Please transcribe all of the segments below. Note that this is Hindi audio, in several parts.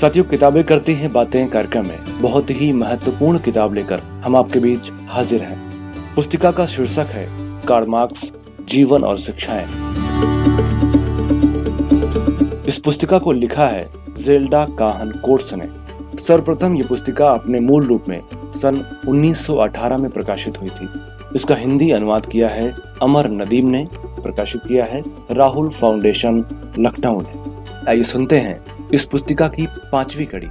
साथियों, किताबें करती हैं, बातें कार्यक्रम में बहुत ही महत्वपूर्ण किताब लेकर हम आपके बीच हाजिर हैं। पुस्तिका का शीर्षक है, कार्ल मार्क्स, जीवन और शिक्षाएँ। इस पुस्तिका को लिखा है, जेल्डा काहन कोर्स ने। सर्वप्रथम ये पुस्तिका अपने मूल रूप में सन 1918 में प्रकाशित हुई थी। इसका हिंदी अनुवाद किया है, अमर नदीम ने प्रकाशित किया है, राहुल फाउंडेशन, लखनऊ ने। आइए सुनते हैं। इस पुस्तिका की पांचवी कड़ी।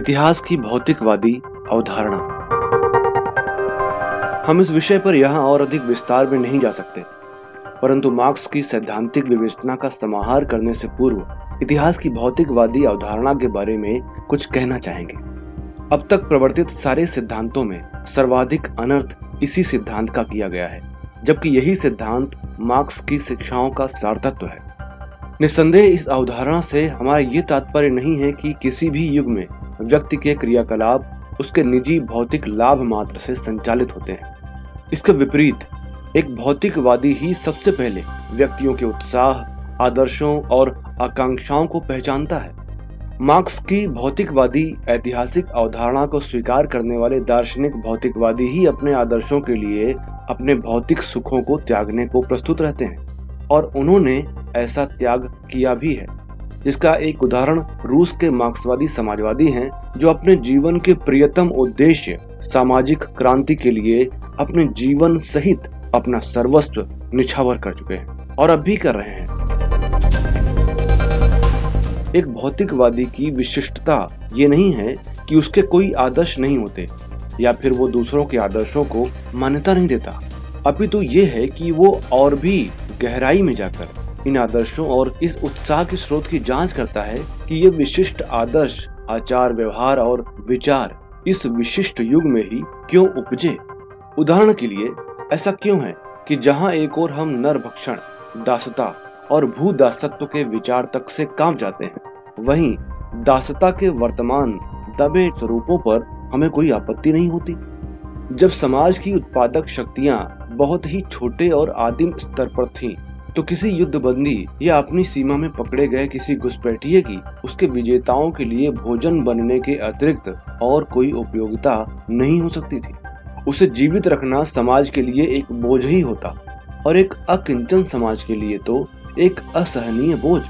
इतिहास की भौतिकवादी अवधारणा। हम इस विषय पर यहाँ और अधिक विस्तार में नहीं जा सकते, परंतु मार्क्स की सैद्धांतिक विवेचना का समाहार करने से पूर्व इतिहास की भौतिकवादी अवधारणा के बारे में कुछ कहना चाहेंगे। अब तक प्रवर्तित सारे सिद्धांतों में सर्वाधिक अनर्थ इसी सिद्धांत का किया गया है, जबकि यही सिद्धांत मार्क्स की शिक्षाओं का सार्थत्व है। निस्संदेह इस अवधारणा से हमारा ये तात्पर्य नहीं है कि किसी भी युग में व्यक्ति के क्रियाकलाप उसके निजी भौतिक लाभ मात्र से संचालित होते हैं। इसके विपरीत, एक भौतिकवादी ही सबसे पहले व्यक्तियों के उत्साह, आदर्शों और आकांक्षाओं को पहचानता है। मार्क्स की भौतिकवादी ऐतिहासिक अवधारणा को स्वीकार करने वाले दार्शनिक भौतिकवादी ही अपने आदर्शों के लिए अपने भौतिक सुखों को त्यागने को प्रस्तुत रहते हैं। और उन्होंने ऐसा त्याग किया भी है। जिसका एक उदाहरण रूस के मार्क्सवादी समाजवादी हैं, जो अपने जीवन के प्रियतम उद्देश्य, सामाजिक क्रांति के लिए अपने जीवन सहित अपना सर्वस्व निछावर कर चुके हैं और अब भी कर रहे हैं। एक भौतिकवादी की विशिष्टता ये नहीं है कि उसके कोई आदर्श नहीं होते, या फिर वो दूसरों के आदर्शों को मान्यता नहीं देता। अपितु तो ये है कि वो और भी गहराई में जाकर इन आदर्शों और इस उत्साह के स्रोत की जाँच करता है कि ये विशिष्ट आदर्श, आचार, व्यवहार और विचार इस विशिष्ट युग में ही क्यों उपजे? उदाहरण के लिए, ऐसा क्यों है कि जहाँ एक और हम नर भक्षण दासता और भू दासत्व के विचार तक से काम जाते हैं, वहीं दासता के वर्तमान दबे स्वरूपों पर हमें कोई आपत्ति नहीं होती। जब समाज की उत्पादक शक्तियाँ बहुत ही छोटे और आदिम स्तर पर थीं, तो किसी युद्धबंदी या अपनी सीमा में पकड़े गए किसी घुसपैठिए की उसके विजेताओं के लिए भोजन बनने के अतिरिक्त और कोई उपयोगिता नहीं हो सकती थी। उसे जीवित रखना समाज के लिए एक बोझ ही होता और एक अकिंचन समाज के लिए तो एक असहनीय बोझ।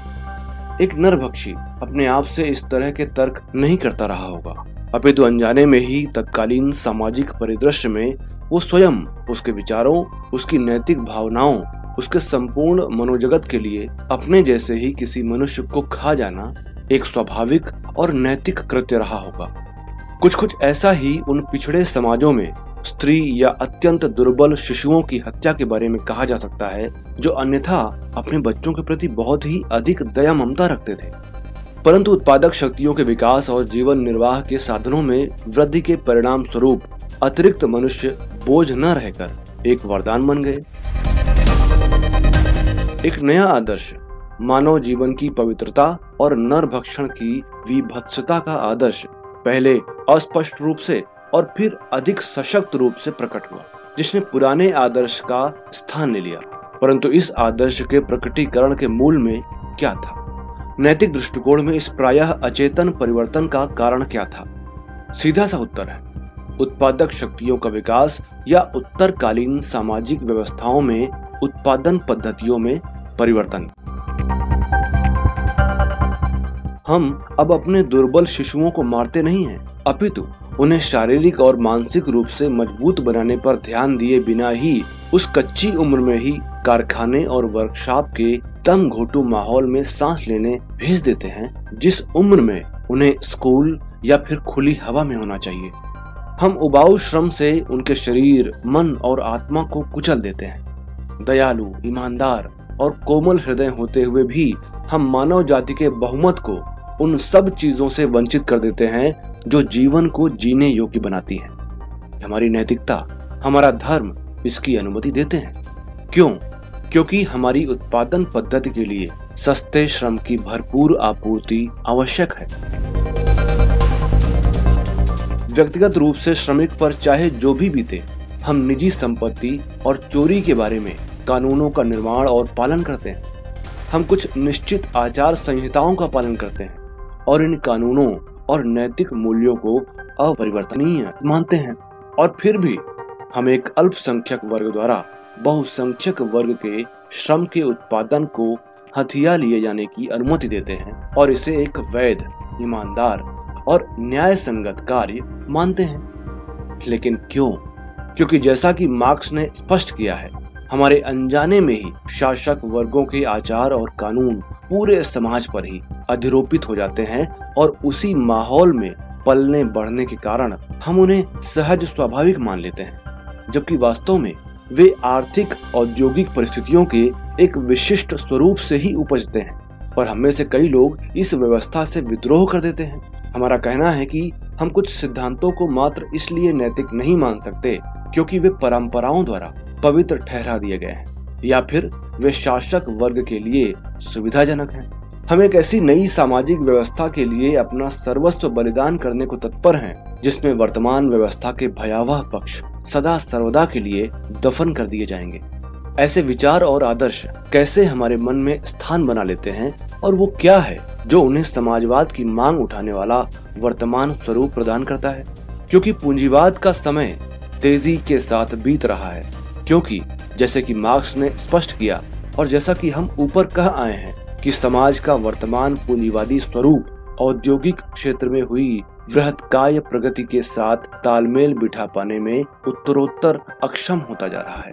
एक नरभक्षी अपने आप से इस तरह के तर्क नहीं करता रहा होगा। अपितु अनजाने में ही तत्कालीन सामाजिक परिदृश्य में वो स्वयं उसके विचारों, उसकी नैतिक भावनाओं, उसके संपूर्ण मनोजगत के लिए अपने जैसे ही किसी मनुष्य को खा जाना एक स्वाभाविक और नैतिक कृत्य रहा होगा। कुछ कुछ ऐसा ही उन पिछड़े समाजों में स्त्री या अत्यंत दुर्बल शिशुओं की हत्या के बारे में कहा जा सकता है, जो अन्यथा अपने बच्चों के प्रति बहुत ही अधिक दया ममता रखते थे। परंतु उत्पादक शक्तियों के विकास और जीवन निर्वाह के साधनों में वृद्धि के परिणाम स्वरूप अतिरिक्त मनुष्य बोझ न रहकर एक वरदान बन गए। एक नया आदर्श, मानव जीवन की पवित्रता और नर भक्षण की विभत्सता का आदर्श पहले अस्पष्ट रूप से और फिर अधिक सशक्त रूप से प्रकट हुआ, जिसने पुराने आदर्श का स्थान ले लिया। परंतु इस आदर्श के प्रकटीकरण के मूल में क्या था? नैतिक दृष्टिकोण में इस प्रायः अचेतन परिवर्तन का कारण क्या था? सीधा सा उत्तर है। उत्पादक शक्तियों का विकास या उत्तरकालीन सामाजिक व्यवस्थाओं में उत्पादन पद्धतियों में परिवर्तन। हम अब अपने दुर्बल शिशुओं को मारते नहीं हैं, अपितु उन्हें शारीरिक और मानसिक रूप से मज़बूत बनाने पर ध्यान दिए बिना ही उस कच्ची उम्र में ही कारखाने और वर्कशॉप के तंग घोटू माहौल में सांस लेने भेज देते हैं, जिस उम्र में उन्हें स्कूल या फिर खुली हवा में होना चाहिए। हम उबाऊ श्रम से उनके शरीर, मन और आत्मा को कुचल देते हैं। दयालु, ईमानदार और कोमल हृदय होते हुए भी हम मानव जाति के बहुमत को उन सब चीज़ों से वंचित कर देते हैं, जो जीवन को जीने योग्य बनाती है। हमारी नैतिकता, हमारा धर्म इसकी अनुमति देते हैं। क्यों? क्योंकि हमारी उत्पादन पद्धति के लिए सस्ते श्रम की भरपूर आपूर्ति आवश्यक है। व्यक्तिगत रूप से श्रमिक पर चाहे जो भी बीते, हम निजी संपत्ति और चोरी के बारे में कानूनों का निर्माण और पालन करते हैं। हम कुछ निश्चित आचार संहिताओं का पालन करते हैं और इन कानूनों और नैतिक मूल्यों को अपरिवर्तनीय मानते हैं और फिर भी हम एक अल्पसंख्यक वर्ग द्वारा बहुसंख्यक वर्ग के श्रम के उत्पादन को हथिया लिए जाने की अनुमति देते हैं और इसे एक वैध, ईमानदार और न्याय संगत कार्य मानते हैं। लेकिन क्यों? क्योंकि जैसा कि मार्क्स ने स्पष्ट किया है, हमारे अनजाने में ही शासक वर्गों के आचार और कानून पूरे समाज पर ही अधिरोपित हो जाते हैं और उसी माहौल में पलने बढ़ने के कारण हम उन्हें सहज, स्वाभाविक मान लेते हैं। जबकि वास्तव में वे आर्थिक औद्योगिक परिस्थितियों के एक विशिष्ट स्वरूप से ही उपजते हैं पर हमें से कई लोग इस व्यवस्था से विद्रोह कर देते हैं हमारा कहना है कि हम कुछ सिद्धांतों को मात्र इसलिए नैतिक नहीं मान सकते क्योंकि वे परंपराओं द्वारा पवित्र ठहरा दिए गए हैं या फिर वे शासक वर्ग के लिए सुविधाजनक हैं। हम एक ऐसी नई सामाजिक व्यवस्था के लिए अपना सर्वस्व बलिदान करने को तत्पर हैं, जिसमें वर्तमान व्यवस्था के भयावह पक्ष सदा सर्वदा के लिए दफन कर दिए जाएँगे। ऐसे विचार और आदर्श कैसे हमारे मन में स्थान बना लेते हैं और वो क्या है जो उन्हें समाजवाद की मांग उठाने वाला वर्तमान स्वरूप प्रदान करता है? क्योंकि पूंजीवाद का समय तेज़ी के साथ बीत रहा है, क्योंकि जैसे कि मार्क्स ने स्पष्ट किया और जैसा कि हम ऊपर कह आए हैं कि समाज का वर्तमान पूंजीवादी स्वरूप औद्योगिक क्षेत्र में हुई काय प्रगति के साथ तालमेल बिठा पाने में उत्तरोत्तर अक्षम होता जा रहा है।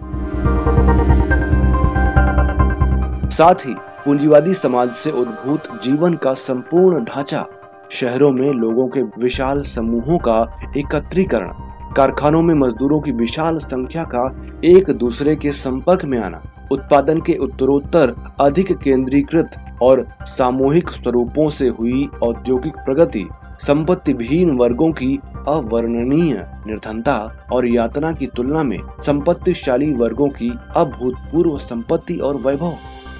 साथ ही, पूंजीवादी समाज से उद्भूत जीवन का संपूर्ण ढांचा, शहरों में लोगों के विशाल समूहों का एकत्रीकरण, कारखानों में मजदूरों की विशाल संख्या का एक दूसरे के संपर्क में आना, उत्पादन के उत्तरोत्तर अधिक केंद्रीकृत और सामूहिक स्वरूपों से हुई औद्योगिक प्रगति संपत्ति विहीन वर्गों की अवर्णनीय निर्धनता और यातना की तुलना में संपत्तिशाली वर्गों की अभूतपूर्व संपत्ति और वैभव।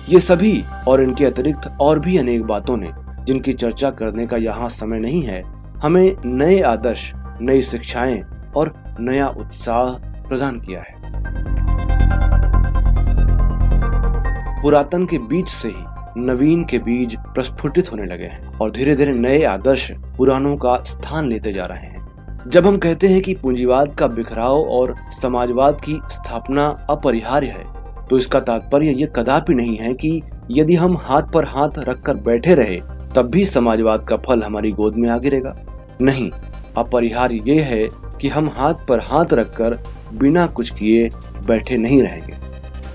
ये सभी और इनके अतिरिक्त और भी अनेक बातों ने, जिनकी चर्चा करने का यहाँ समय नहीं है, हमें नए आदर्श, नई शिक्षाएँ और नया उत्साह प्रदान किया है। पुरातन के बीच से ही नवीन के बीज प्रस्फुटित होने लगे हैं और धीरे धीरे नए आदर्श पुरानों का स्थान लेते जा रहे हैं। जब हम कहते हैं कि पूंजीवाद का बिखराव और समाजवाद की स्थापना अपरिहार्य है तो इसका तात्पर्य ये कदापि नहीं है कि यदि हम हाथ पर हाथ रखकर बैठे रहे, तब भी समाजवाद का फल हमारी गोद में आ गिरेगा नहीं, अपरिहार्य ये है कि हम हाथ पर हाथ रखकर बिना कुछ किए बैठे नहीं रहेंगे।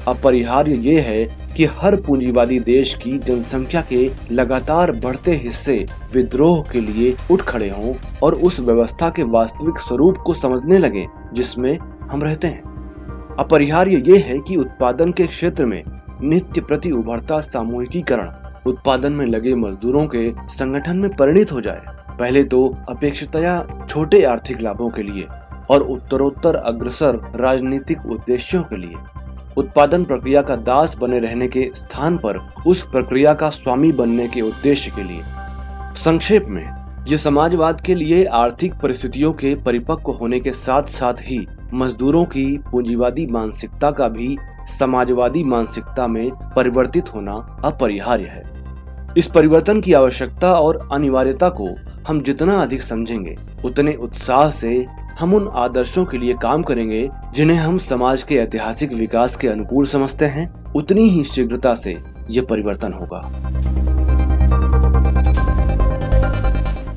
अपरिहार्य ये है कि हर पूंजीवादी देश की जनसंख्या के लगातार बढ़ते हिस्से विद्रोह के लिए उठ खड़े हों और उस व्यवस्था के वास्तविक स्वरूप को समझने लगे, जिसमें हम रहते हैं। अपरिहार्य ये है कि उत्पादन के क्षेत्र में नित्य प्रति उभरता सामूहिकीकरण उत्पादन में लगे मजदूरों के संगठन में परिणित हो जाए। पहले तो अपेक्षितया छोटे आर्थिक लाभों के लिए और उत्तरोत्तर अग्रसर राजनीतिक उद्देश्यों के लिए। उत्पादन प्रक्रिया का दास बने रहने के स्थान पर उस प्रक्रिया का स्वामी बनने के उद्देश्य के लिए। संक्षेप में, ये समाजवाद के लिए आर्थिक परिस्थितियों के परिपक्व होने के साथ साथ ही मजदूरों की पूंजीवादी मानसिकता का भी समाजवादी मानसिकता में परिवर्तित होना अपरिहार्य है। इस परिवर्तन की आवश्यकता और अनिवार्यता को हम जितना अधिक समझेंगे, उतने उत्साह से हम उन आदर्शों के लिए काम करेंगे, जिन्हें हम समाज के ऐतिहासिक विकास के अनुकूल समझते हैं। उतनी ही शीघ्रता से ये परिवर्तन होगा।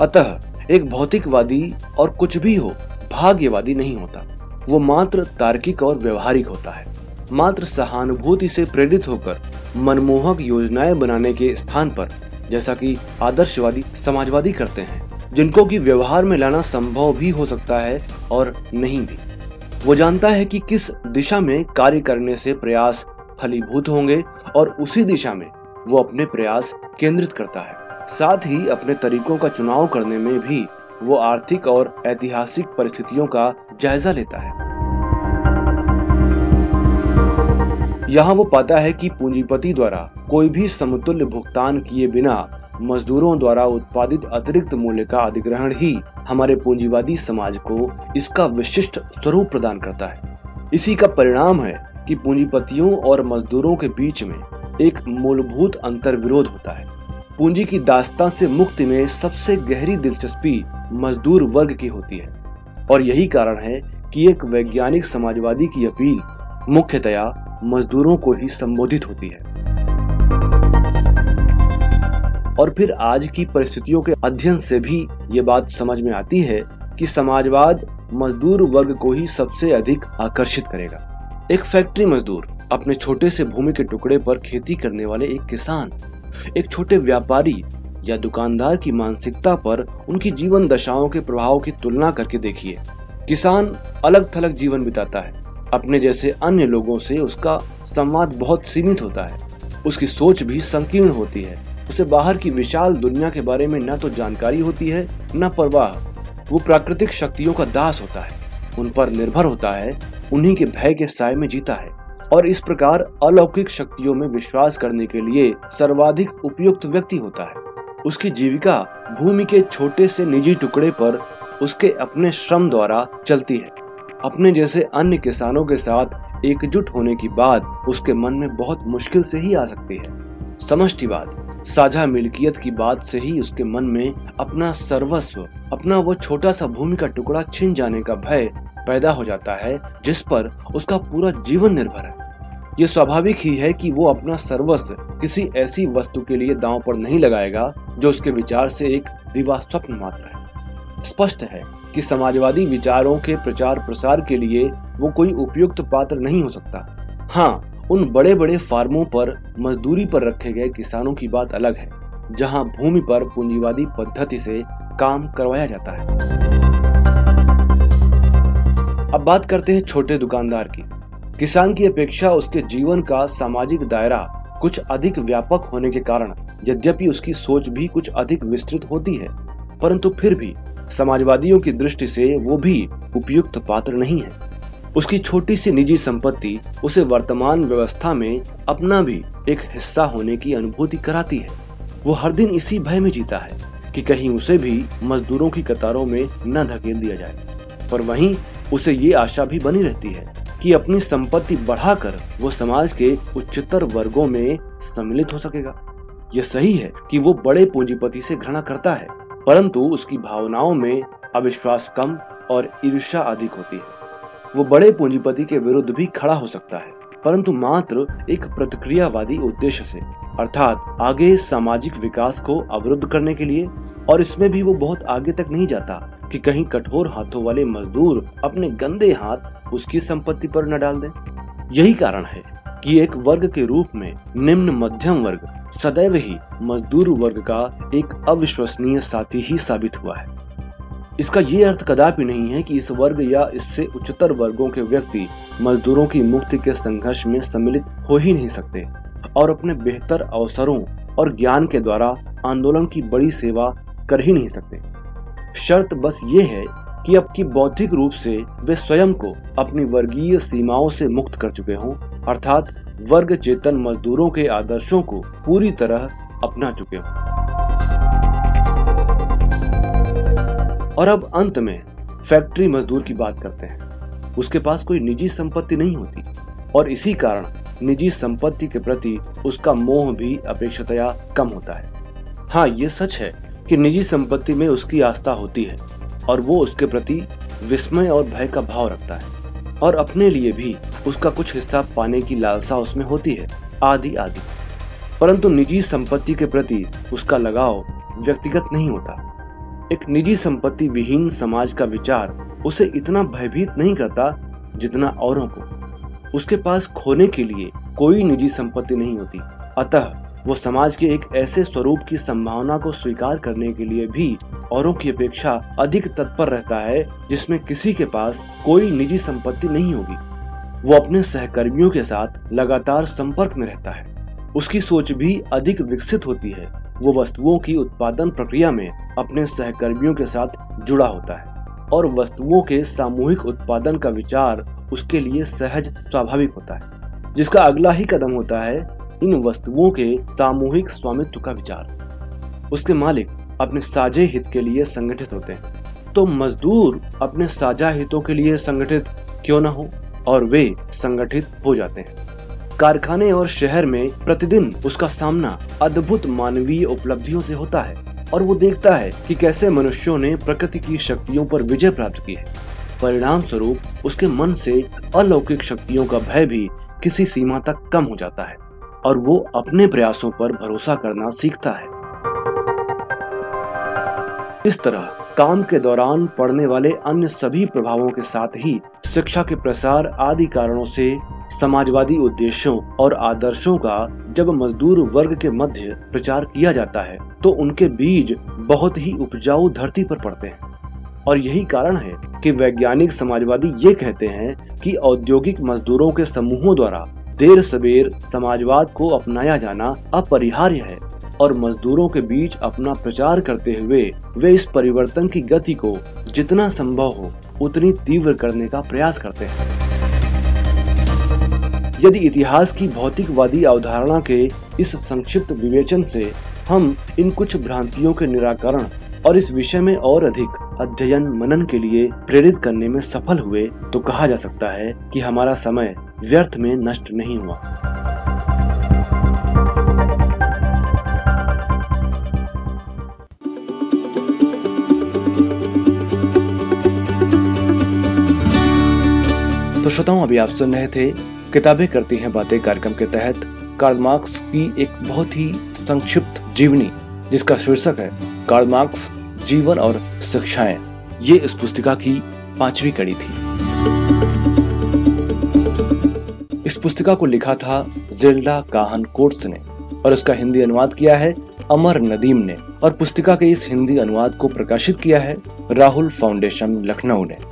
अतः, एक भौतिकवादी और कुछ भी हो, भाग्यवादी नहीं होता। वो मात्र तार्किक और व्यवहारिक होता है। मात्र सहानुभूति से प्रेरित होकर मनमोहक योजनाएँ बनाने के स्थान पर, जैसा कि आदर्शवादी समाजवादी करते हैं। जिनको कि व्यवहार में लाना संभव भी हो सकता है और नहीं भी। वो जानता है कि किस दिशा में कार्य करने से प्रयास फलीभूत होंगे और उसी दिशा में वो अपने प्रयास केंद्रित करता है। साथ ही अपने तरीकों का चुनाव करने में भी वो आर्थिक और ऐतिहासिक परिस्थितियों का जायजा लेता है। यहाँ वो पाता है कि पूंजीपति द्वारा कोई भी समतुल्य भुगतान किए बिना मजदूरों द्वारा उत्पादित अतिरिक्त मूल्य का अधिग्रहण ही हमारे पूंजीवादी समाज को इसका विशिष्ट स्वरूप प्रदान करता है। इसी का परिणाम है कि पूंजीपतियों और मजदूरों के बीच में एक मूलभूत अंतर विरोध होता है। पूंजी की दास्तां से मुक्ति में सबसे गहरी दिलचस्पी मजदूर वर्ग की होती है। और यही कारण है कि एक वैज्ञानिक समाजवादी की अपील मुख्यतया मजदूरों को ही संबोधित होती है। और फिर आज की परिस्थितियों के अध्ययन से भी ये बात समझ में आती है कि समाजवाद मजदूर वर्ग को ही सबसे अधिक आकर्षित करेगा। एक फैक्ट्री मजदूर अपने छोटे से भूमि के टुकड़े पर खेती करने वाले एक किसान, एक छोटे व्यापारी या दुकानदार की मानसिकता पर उनकी जीवन दशाओं के प्रभाव की तुलना करके देखिए। किसान अलग थलग जीवन बिताता है। अपने जैसे अन्य लोगों से उसका संवाद बहुत सीमित होता है। उसकी सोच भी संकीर्ण होती है। उसे बाहर की विशाल दुनिया के बारे में न तो जानकारी होती है, न परवाह। वो प्राकृतिक शक्तियों का दास होता है। उन पर निर्भर होता है, उन्हीं के भय के साय में जीता है। और इस प्रकार अलौकिक शक्तियों में विश्वास करने के लिए सर्वाधिक उपयुक्त व्यक्ति होता है। उसकी जीविका भूमि के छोटे से निजी टुकड़े पर उसके अपने श्रम द्वारा चलती है। अपने जैसे अन्य किसानों के साथ एकजुट होने की बात उसके मन में बहुत मुश्किल से ही आ सकती है। समष्टिवाद साझा मिल्कियत की बात से ही उसके मन में अपना सर्वस्व, अपना वो छोटा सा भूमि का टुकड़ा छिन जाने का भय पैदा हो जाता है, जिस पर उसका पूरा जीवन निर्भर है। ये स्वाभाविक ही है कि वो अपना सर्वस्व किसी ऐसी वस्तु के लिए दांव पर नहीं लगाएगा, जो उसके विचार से एक दिवा स्वप्न मात्र है। स्पष्ट है कि समाजवादी विचारों के प्रचार प्रसार के लिए वो कोई उपयुक्त पात्र नहीं हो सकता। हाँ उन बड़े बड़े फार्मों पर, मजदूरी पर रखे गए किसानों की बात अलग है, जहाँ भूमि पर पूंजीवादी पद्धति से काम करवाया जाता है। अब बात करते हैं छोटे दुकानदार की। किसान की अपेक्षा उसके जीवन का सामाजिक दायरा कुछ अधिक व्यापक होने के कारण, यद्यपि उसकी सोच भी कुछ अधिक विस्तृत होती है, परंतु फिर भी समाजवादियों की दृष्टि से वो भी उपयुक्त पात्र नहीं है। उसकी छोटी सी निजी संपत्ति उसे वर्तमान व्यवस्था में अपना भी एक हिस्सा होने की अनुभूति कराती है। वो हर दिन इसी भय में जीता है कि कहीं उसे भी मजदूरों की कतारों में न धकेल दिया जाए। पर वहीं उसे ये आशा भी बनी रहती है कि अपनी संपत्ति बढ़ाकर वो समाज के उच्चतर वर्गों में सम्मिलित हो सकेगा। यह सही है कि वो बड़े पूंजीपति से घृणा करता है, परंतु उसकी भावनाओं में अविश्वास कम और ईर्ष्या अधिक होती है। वो बड़े पूंजीपति के विरुद्ध भी खड़ा हो सकता है। परंतु मात्र एक प्रतिक्रियावादी उद्देश्य से, अर्थात आगे सामाजिक विकास को अवरुद्ध करने के लिए, और इसमें भी वो बहुत आगे तक नहीं जाता कि कहीं कठोर हाथों वाले मजदूर अपने गंदे हाथ उसकी संपत्ति पर न डाल दें। यही कारण है कि एक वर्ग के रूप में निम्न मध्यम वर्ग सदैव ही मजदूर वर्ग का एक अविश्वसनीय साथी ही साबित हुआ है। इसका ये अर्थ कदापि नहीं है कि इस वर्ग या इससे उच्चतर वर्गों के व्यक्ति मजदूरों की मुक्ति के संघर्ष में सम्मिलित हो ही नहीं सकते, और अपने बेहतर अवसरों और ज्ञान के द्वारा आंदोलन की बड़ी सेवा कर ही नहीं सकते। शर्त बस ये है कि अब की बौद्धिक रूप से वे स्वयं को अपनी वर्गीय सीमाओं से मुक्त कर चुके हों, अर्थात वर्ग चेतन मजदूरों के आदर्शों को पूरी तरह अपना चुके हों। और अब अंत में फैक्ट्री मजदूर की बात करते हैं। उसके पास कोई निजी संपत्ति नहीं होती और इसी कारण निजी संपत्ति के प्रति उसका मोह भी अपेक्षतया कम होता है। हाँ ये सच है कि निजी संपत्ति में उसकी आस्था होती है और वो उसके प्रति विस्मय और भय का भाव रखता है और अपने लिए भी उसका कुछ हिस्सा पाने की लालसा उसमें होती है, आदि आदि। परंतु निजी संपत्ति के प्रति उसका लगाव व्यक्तिगत नहीं होता। एक निजी संपत्ति विहीन समाज का विचार उसे इतना भयभीत नहीं करता जितना औरों को। उसके पास खोने के लिए कोई निजी संपत्ति नहीं होती। अतः वो समाज के एक ऐसे स्वरूप की संभावना को स्वीकार करने के लिए भी औरों की अपेक्षा अधिक तत्पर रहता है, जिसमें किसी के पास कोई निजी संपत्ति नहीं होगी। वो अपने सहकर्मियों के साथ लगातार संपर्क में रहता है। उसकी सोच भी अधिक विकसित होती है। वो वस्तुओं की उत्पादन प्रक्रिया में अपने सहकर्मियों के साथ जुड़ा होता है और वस्तुओं के सामूहिक उत्पादन का विचार उसके लिए सहज, स्वाभाविक होता है, जिसका अगला ही कदम होता है इन वस्तुओं के सामूहिक स्वामित्व का विचार। उसके मालिक अपने साझे हित के लिए संगठित होते हैं तो मजदूर अपने साझा हितों के लिए संगठित क्यों न हो और वे संगठित हो जाते हैं। कारखाने और शहर में प्रतिदिन उसका सामना अद्भुत मानवीय उपलब्धियों से होता है और वो देखता है कि कैसे मनुष्यों ने प्रकृति की शक्तियों पर विजय प्राप्त की है। परिणाम स्वरूप उसके मन से अलौकिक शक्तियों का भय भी किसी सीमा तक कम हो जाता है और वो अपने प्रयासों पर भरोसा करना सीखता है। इस तरह काम के दौरान पड़ने वाले अन्य सभी प्रभावों के साथ ही शिक्षा के प्रसार आदि कारणों से समाजवादी उद्देश्यों और आदर्शों का जब मजदूर वर्ग के मध्य प्रचार किया जाता है तो उनके बीज बहुत ही उपजाऊ धरती पर पड़ते हैं। और यही कारण है कि वैज्ञानिक समाजवादी ये कहते हैं कि औद्योगिक मजदूरों के समूहों द्वारा देर सवेर समाजवाद को अपनाया जाना अपरिहार्य है। और मजदूरों के बीच अपना प्रचार करते हुए वे इस परिवर्तन की गति को जितना संभव हो उतनी तीव्र करने का प्रयास करते हैं। यदि इतिहास की भौतिकवादी अवधारणा के इस संक्षिप्त विवेचन से हम इन कुछ भ्रांतियों के निराकरण और इस विषय में और अधिक अध्ययन मनन के लिए प्रेरित करने में सफल हुए तो कहा जा सकता है कि हमारा समय व्यर्थ में नष्ट नहीं हुआ। तो श्रोताओं, अभी आप सुन रहे थे किताबें करती हैं बातें कार्यक्रम के तहत कार्ल मार्क्स की एक बहुत ही संक्षिप्त जीवनी, जिसका शीर्षक है कार्ल मार्क्स जीवन और शिक्षाएँ। ये इस पुस्तिका की पांचवी कड़ी थी। इस पुस्तिका को लिखा था जिल्डा काहन कोर्ट्स ने और इसका हिंदी अनुवाद किया है अमर नदीम ने और पुस्तिका के इस हिंदी अनुवाद को प्रकाशित किया है राहुल फाउंडेशन लखनऊ ने।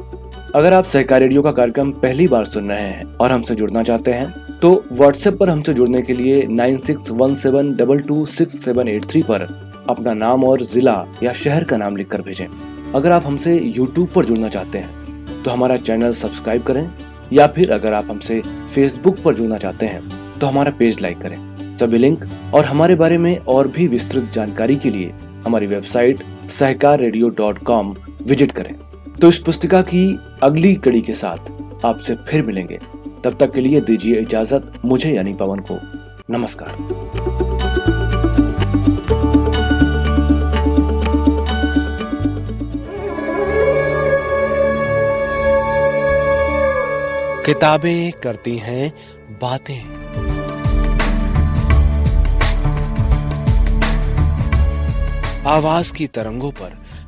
अगर आप सहकार रेडियो का कार्यक्रम पहली बार सुन रहे हैं और हमसे जुड़ना चाहते हैं तो व्हाट्सएप पर हमसे जुड़ने के लिए nine six one seven double two six seven eight three पर अपना नाम और जिला या शहर का नाम लिखकर भेजें। अगर आप हमसे यूट्यूब पर जुड़ना चाहते हैं तो हमारा चैनल सब्सक्राइब करें या फिर अगर आप हमसे फेसबुक पर जुड़ना चाहते हैं तो हमारा पेज लाइक करें। सभी लिंक और हमारे बारे में और भी विस्तृत जानकारी के लिए हमारी वेबसाइट सहकार विज़िट करें। तो इस पुस्तिका की अगली कड़ी के साथ आपसे फिर मिलेंगे। तब तक के लिए दीजिए इजाज़त, मुझे यानी पवन को। नमस्कार। किताबें करती हैं, बातें। आवाज़ की तरंगों पर